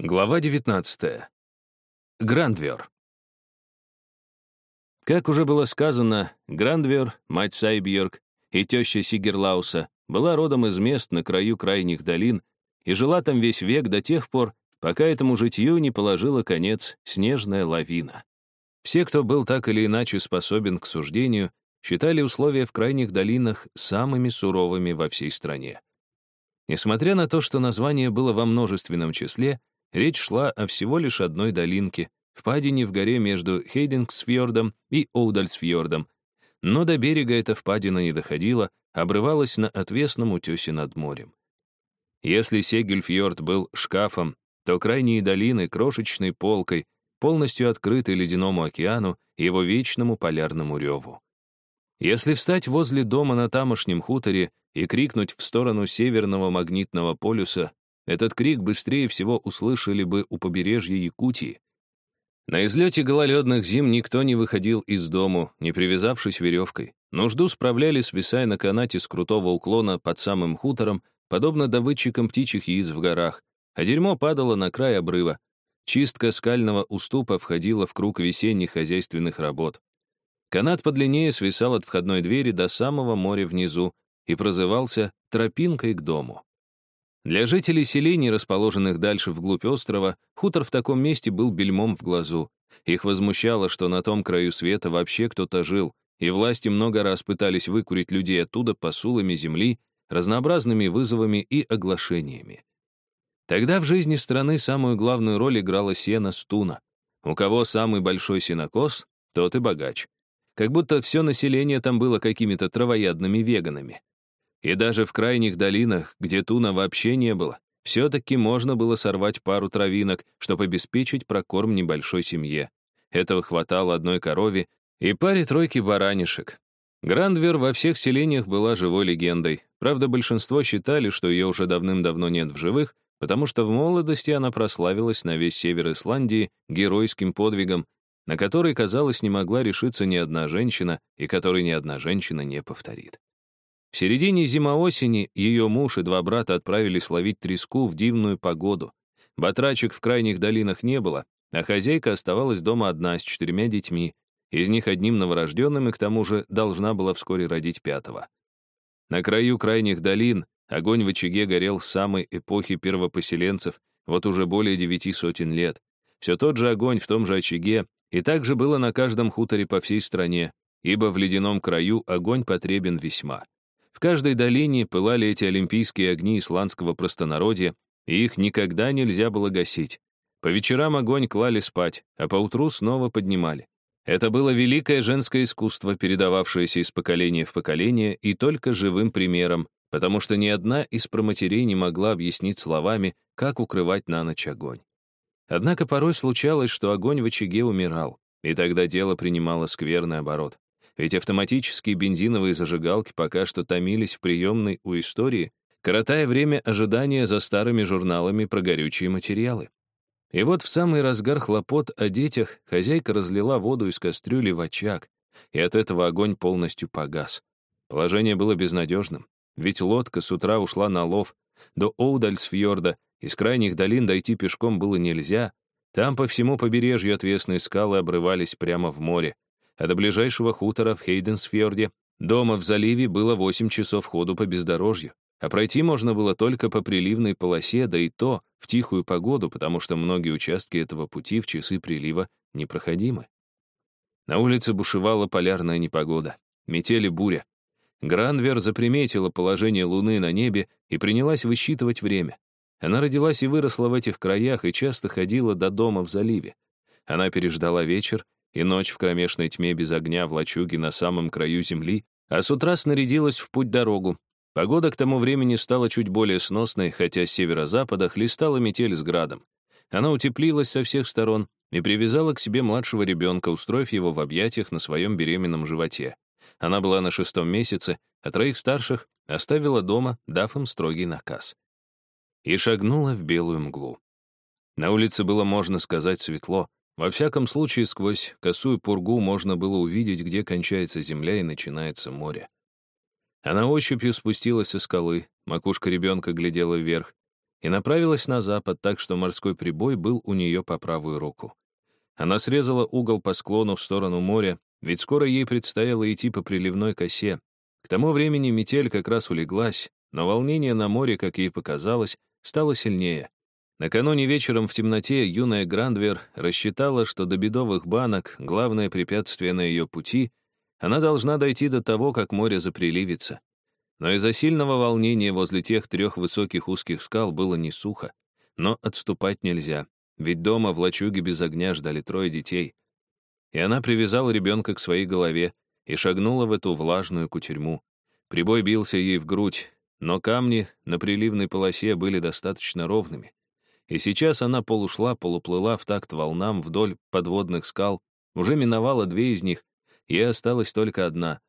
Глава 19. Грандвер. Как уже было сказано, Грандвер, мать Сайбьерк и теща Сигерлауса, была родом из мест на краю крайних долин и жила там весь век до тех пор, пока этому житью не положила конец снежная лавина. Все, кто был так или иначе способен к суждению, считали условия в крайних долинах самыми суровыми во всей стране. Несмотря на то, что название было во множественном числе, Речь шла о всего лишь одной долинке, впадине в горе между Хейдингсфьордом и Оудальсфьордом, но до берега эта впадина не доходила, обрывалась на отвесном утесе над морем. Если Сегельфьорд был шкафом, то крайние долины — крошечной полкой, полностью открытой ледяному океану и его вечному полярному реву. Если встать возле дома на тамошнем хуторе и крикнуть в сторону северного магнитного полюса этот крик быстрее всего услышали бы у побережья Якутии. На излете гололедных зим никто не выходил из дому, не привязавшись веревкой. Нужду справляли, свисая на канате с крутого уклона под самым хутором, подобно добытчикам птичьих яиц в горах, а дерьмо падало на край обрыва. Чистка скального уступа входила в круг весенних хозяйственных работ. Канат подлиннее свисал от входной двери до самого моря внизу и прозывался «тропинкой к дому». Для жителей селений, расположенных дальше вглубь острова, хутор в таком месте был бельмом в глазу. Их возмущало, что на том краю света вообще кто-то жил, и власти много раз пытались выкурить людей оттуда посулами земли, разнообразными вызовами и оглашениями. Тогда в жизни страны самую главную роль играла сено стуна. У кого самый большой сенокос, тот и богач. Как будто все население там было какими-то травоядными веганами. И даже в крайних долинах, где туна вообще не было, все-таки можно было сорвать пару травинок, чтобы обеспечить прокорм небольшой семье. Этого хватало одной корове и паре тройки баранишек. Грандвер во всех селениях была живой легендой. Правда, большинство считали, что ее уже давным-давно нет в живых, потому что в молодости она прославилась на весь север Исландии геройским подвигом, на который, казалось, не могла решиться ни одна женщина и который ни одна женщина не повторит. В середине зима-осени ее муж и два брата отправились ловить треску в дивную погоду. Батрачек в крайних долинах не было, а хозяйка оставалась дома одна с четырьмя детьми, из них одним новорожденным и к тому же должна была вскоре родить пятого. На краю крайних долин огонь в очаге горел с самой эпохи первопоселенцев, вот уже более девяти сотен лет. Все тот же огонь в том же очаге, и так же было на каждом хуторе по всей стране, ибо в ледяном краю огонь потребен весьма. В каждой долине пылали эти олимпийские огни исландского простонародья, и их никогда нельзя было гасить. По вечерам огонь клали спать, а поутру снова поднимали. Это было великое женское искусство, передававшееся из поколения в поколение и только живым примером, потому что ни одна из проматерей не могла объяснить словами, как укрывать на ночь огонь. Однако порой случалось, что огонь в очаге умирал, и тогда дело принимало скверный оборот. Ведь автоматические бензиновые зажигалки пока что томились в приемной у истории, коротая время ожидания за старыми журналами про горючие материалы. И вот в самый разгар хлопот о детях хозяйка разлила воду из кастрюли в очаг, и от этого огонь полностью погас. Положение было безнадежным, ведь лодка с утра ушла на лов, до Оудальсфьорда, из крайних долин дойти пешком было нельзя, там по всему побережью отвесные скалы обрывались прямо в море, а до ближайшего хутора в Хейденсфьорде, дома в заливе, было 8 часов ходу по бездорожью, а пройти можно было только по приливной полосе, да и то в тихую погоду, потому что многие участки этого пути в часы прилива непроходимы. На улице бушевала полярная непогода, метели буря. Гранвер заприметила положение Луны на небе и принялась высчитывать время. Она родилась и выросла в этих краях и часто ходила до дома в заливе. Она переждала вечер и ночь в кромешной тьме без огня в лачуге на самом краю земли, а с утра снарядилась в путь-дорогу. Погода к тому времени стала чуть более сносной, хотя с северо-запада хлестала метель с градом. Она утеплилась со всех сторон и привязала к себе младшего ребенка, устроив его в объятиях на своем беременном животе. Она была на шестом месяце, а троих старших оставила дома, дав им строгий наказ. И шагнула в белую мглу. На улице было, можно сказать, светло, во всяком случае, сквозь косую пургу можно было увидеть, где кончается земля и начинается море. Она ощупью спустилась со скалы, макушка ребенка глядела вверх. и направилась на запад, так что морской прибой был у нее по правую руку. Она срезала угол по склону в сторону моря, ведь скоро ей предстояло идти по приливной косе. К тому времени метель как раз улеглась, но волнение на море, как ей показалось, стало сильнее. Накануне вечером в темноте юная Грандвер рассчитала, что до бедовых банок, главное препятствие на ее пути, она должна дойти до того, как море заприливится. Но из-за сильного волнения возле тех трех высоких узких скал было не сухо. Но отступать нельзя, ведь дома в лачуге без огня ждали трое детей. И она привязала ребенка к своей голове и шагнула в эту влажную кутерьму. Прибой бился ей в грудь, но камни на приливной полосе были достаточно ровными. И сейчас она полушла, полуплыла в такт волнам вдоль подводных скал, уже миновала две из них, и осталась только одна.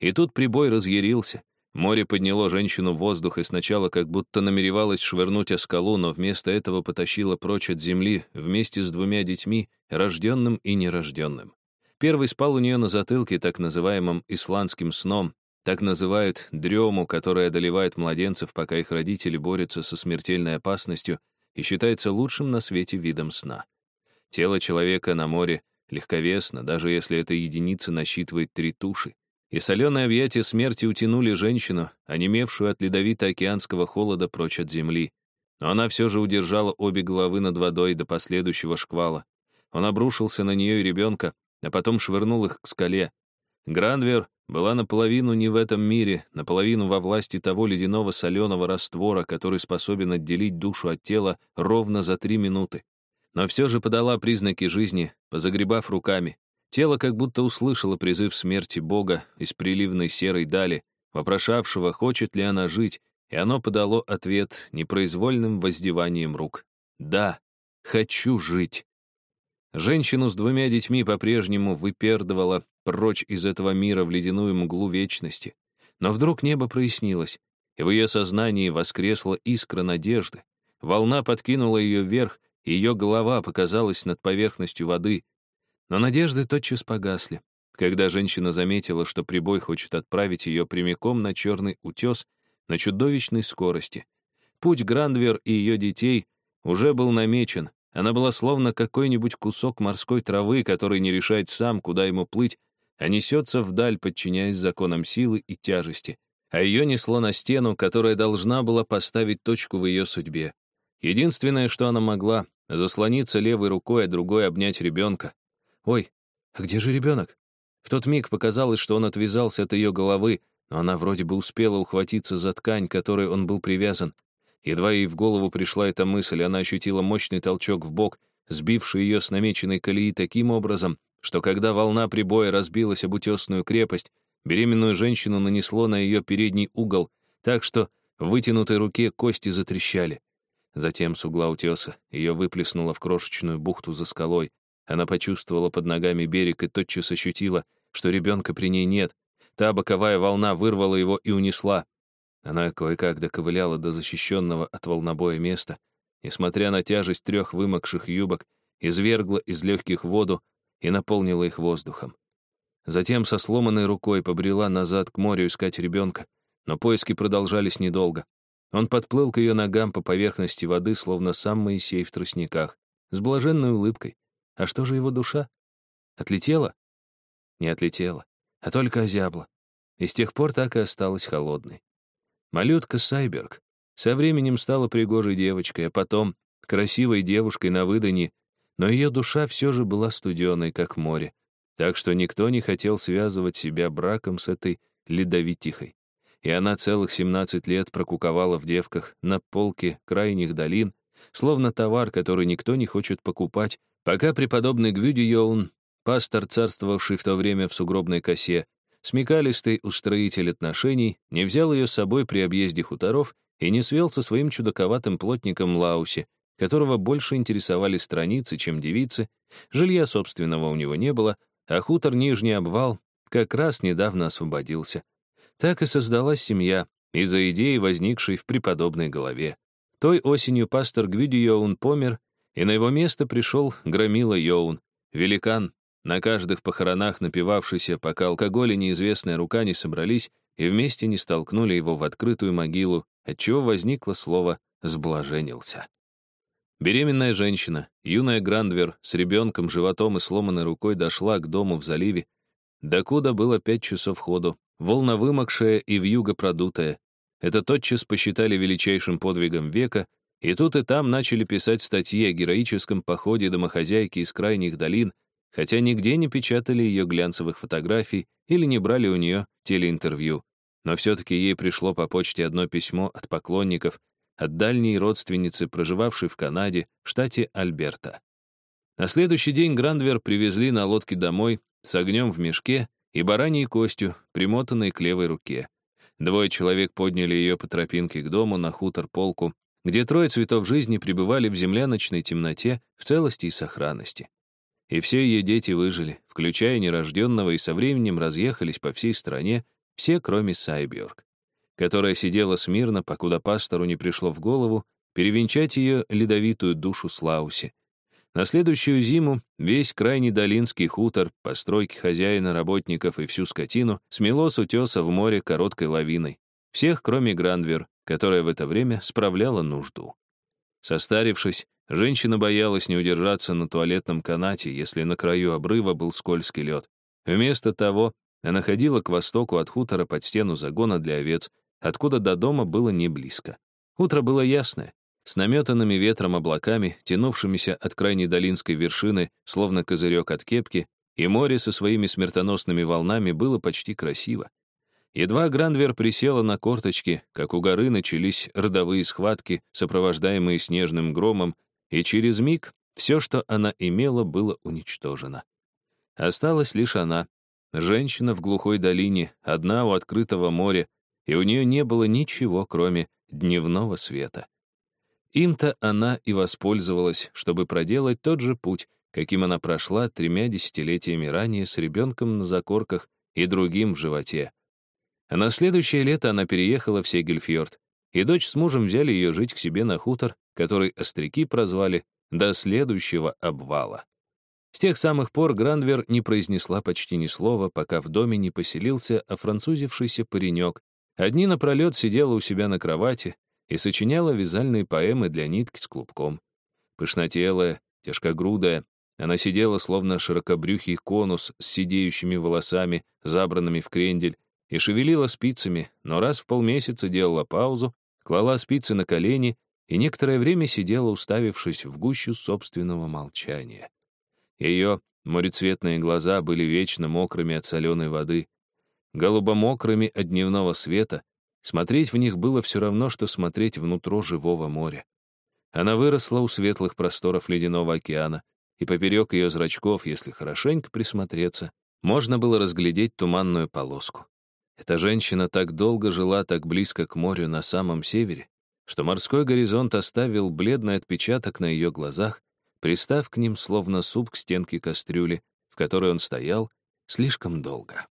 И тут прибой разъярился. Море подняло женщину в воздух и сначала как будто намеревалось швырнуть о скалу, но вместо этого потащило прочь от земли вместе с двумя детьми, рожденным и нерожденным. Первый спал у нее на затылке так называемым исландским сном, так называют дрему, которая одолевает младенцев, пока их родители борются со смертельной опасностью, и считается лучшим на свете видом сна. Тело человека на море легковесно, даже если эта единица насчитывает три туши. И соленые объятия смерти утянули женщину, онемевшую от ледовито-океанского холода прочь от земли. Но она все же удержала обе головы над водой до последующего шквала. Он обрушился на нее и ребенка, а потом швырнул их к скале. Гранвер была наполовину не в этом мире, наполовину во власти того ледяного соленого раствора, который способен отделить душу от тела ровно за три минуты. Но все же подала признаки жизни, позагребав руками. Тело как будто услышало призыв смерти Бога из приливной серой дали, вопрошавшего, хочет ли она жить, и оно подало ответ непроизвольным воздеванием рук. «Да, хочу жить». Женщину с двумя детьми по-прежнему выпердывала прочь из этого мира в ледяную мглу вечности. Но вдруг небо прояснилось, и в ее сознании воскресла искра надежды. Волна подкинула ее вверх, и ее голова показалась над поверхностью воды. Но надежды тотчас погасли, когда женщина заметила, что прибой хочет отправить ее прямиком на черный утес на чудовищной скорости. Путь Грандвер и ее детей уже был намечен, она была словно какой-нибудь кусок морской травы, который не решает сам, куда ему плыть, а несется вдаль, подчиняясь законам силы и тяжести. А ее несло на стену, которая должна была поставить точку в ее судьбе. Единственное, что она могла, заслониться левой рукой, а другой обнять ребенка. Ой, а где же ребенок? В тот миг показалось, что он отвязался от ее головы, но она вроде бы успела ухватиться за ткань, которой он был привязан. Едва ей в голову пришла эта мысль, она ощутила мощный толчок в бок, сбивший ее с намеченной колеи таким образом, что когда волна прибоя разбилась об утесную крепость, беременную женщину нанесло на ее передний угол, так что в вытянутой руке кости затрещали. Затем с угла утеса ее выплеснуло в крошечную бухту за скалой. Она почувствовала под ногами берег и тотчас ощутила, что ребенка при ней нет. Та боковая волна вырвала его и унесла. Она кое-как доковыляла до защищенного от волнобоя места, несмотря на тяжесть трех вымокших юбок, извергла из легких воду и наполнила их воздухом. Затем со сломанной рукой побрела назад к морю искать ребенка, но поиски продолжались недолго. Он подплыл к ее ногам по поверхности воды, словно сам Моисей в тростниках, с блаженной улыбкой. А что же его душа? Отлетела? Не отлетела, а только озябла. И с тех пор так и осталась холодной. Малютка Сайберг со временем стала пригожей девочкой, а потом красивой девушкой на выданье, но ее душа все же была студеной, как море, так что никто не хотел связывать себя браком с этой ледовитихой. И она целых 17 лет прокуковала в девках на полке крайних долин, словно товар, который никто не хочет покупать, пока преподобный Гвюди Йоун, пастор, царствовавший в то время в сугробной косе, Смекалистый устроитель отношений не взял ее с собой при объезде хуторов и не свел со своим чудаковатым плотником Лауси, которого больше интересовали страницы, чем девицы, жилья собственного у него не было, а хутор Нижний Обвал как раз недавно освободился. Так и создалась семья из-за идеи, возникшей в преподобной голове. Той осенью пастор Гвюди Йоун помер, и на его место пришел Громила Йоун, великан, на каждых похоронах напивавшийся, пока алкоголь и неизвестная рука не собрались и вместе не столкнули его в открытую могилу, отчего возникло слово сблаженился. Беременная женщина, юная Грандвер с ребенком, животом и сломанной рукой дошла к дому в заливе, докуда было пять часов ходу, волна вымокшая и вьюга продутая. Это тотчас посчитали величайшим подвигом века, и тут и там начали писать статьи о героическом походе домохозяйки из крайних долин, хотя нигде не печатали ее глянцевых фотографий или не брали у нее телеинтервью. Но все-таки ей пришло по почте одно письмо от поклонников, от дальней родственницы, проживавшей в Канаде, в штате Альберта. На следующий день Грандвер привезли на лодке домой с огнем в мешке и бараньей костью, примотанной к левой руке. Двое человек подняли ее по тропинке к дому на хутор-полку, где трое цветов жизни пребывали в земляночной темноте в целости и сохранности. И все ее дети выжили, включая нерожденного, и со временем разъехались по всей стране, все, кроме Сайбьорг, которая сидела смирно, покуда пастору не пришло в голову перевенчать ее ледовитую душу Слаусе. На следующую зиму весь крайний долинский хутор, постройки хозяина, работников и всю скотину смело с утеса в море короткой лавиной. Всех, кроме Грандвер, которая в это время справляла нужду. Состарившись, женщина боялась не удержаться на туалетном канате, если на краю обрыва был скользкий лед. Вместо того, она ходила к востоку от хутора под стену загона для овец, откуда до дома было не близко. Утро было ясное, с наметанными ветром облаками, тянувшимися от крайней долинской вершины, словно козырек от кепки, и море со своими смертоносными волнами было почти красиво. Едва Грандвер присела на корточки, как у горы начались родовые схватки, сопровождаемые снежным громом, и через миг все, что она имела, было уничтожено. Осталась лишь она, женщина в глухой долине, одна у открытого моря, и у нее не было ничего, кроме дневного света. Им-то она и воспользовалась, чтобы проделать тот же путь, каким она прошла тремя десятилетиями ранее с ребенком на закорках и другим в животе. На следующее лето она переехала в Сегельфьорд, и дочь с мужем взяли ее жить к себе на хутор, который остряки прозвали «до следующего обвала». С тех самых пор Грандвер не произнесла почти ни слова, пока в доме не поселился офранцузившийся паренек. Одни напролет сидела у себя на кровати и сочиняла вязальные поэмы для нитки с клубком. Пышнотелая, тяжкогрудая, она сидела словно широкобрюхий конус с сидеющими волосами, забранными в крендель, и шевелила спицами, но раз в полмесяца делала паузу, клала спицы на колени и некоторое время сидела, уставившись в гущу собственного молчания. Ее морецветные глаза были вечно мокрыми от соленой воды, голубомокрыми от дневного света, смотреть в них было все равно, что смотреть внутрь живого моря. Она выросла у светлых просторов ледяного океана, и поперек ее зрачков, если хорошенько присмотреться, можно было разглядеть туманную полоску. Эта женщина так долго жила так близко к морю на самом севере, что морской горизонт оставил бледный отпечаток на ее глазах, пристав к ним словно суп к стенке кастрюли, в которой он стоял слишком долго.